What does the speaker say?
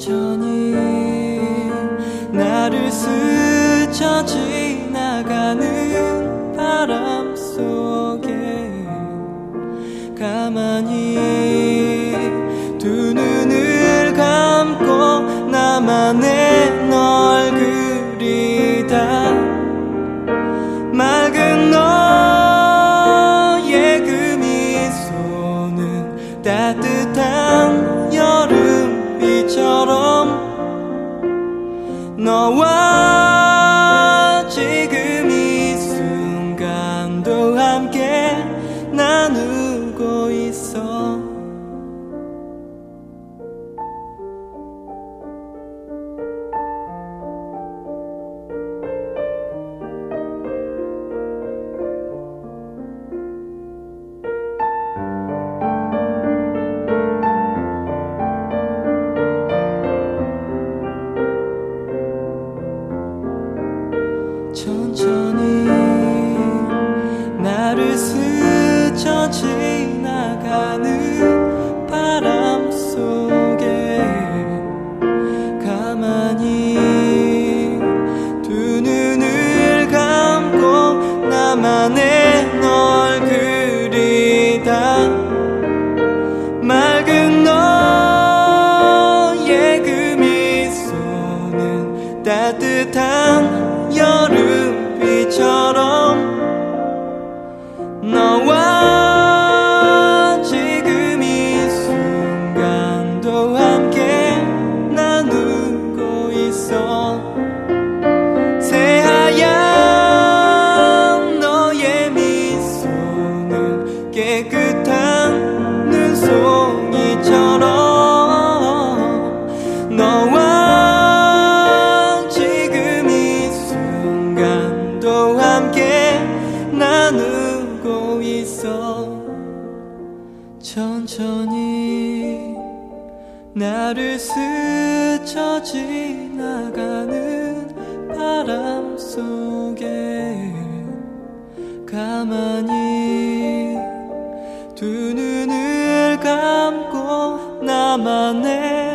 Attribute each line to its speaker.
Speaker 1: 천천히 나를 스쳐 지나가는 바람 속에 가만히 두 눈을 감고 나만의 나를 스쳐 지나가는 바람 속에 가만히 두 눈을 감고 나만의 널 그리다. 맑은 너의 그 미소는 따뜻한 깨끗한 눈송이처럼 너와 지금 이 순간도 함께 나누고 있어. 천천히 나를 스쳐 지나가는 바람 속에 가만히 나만의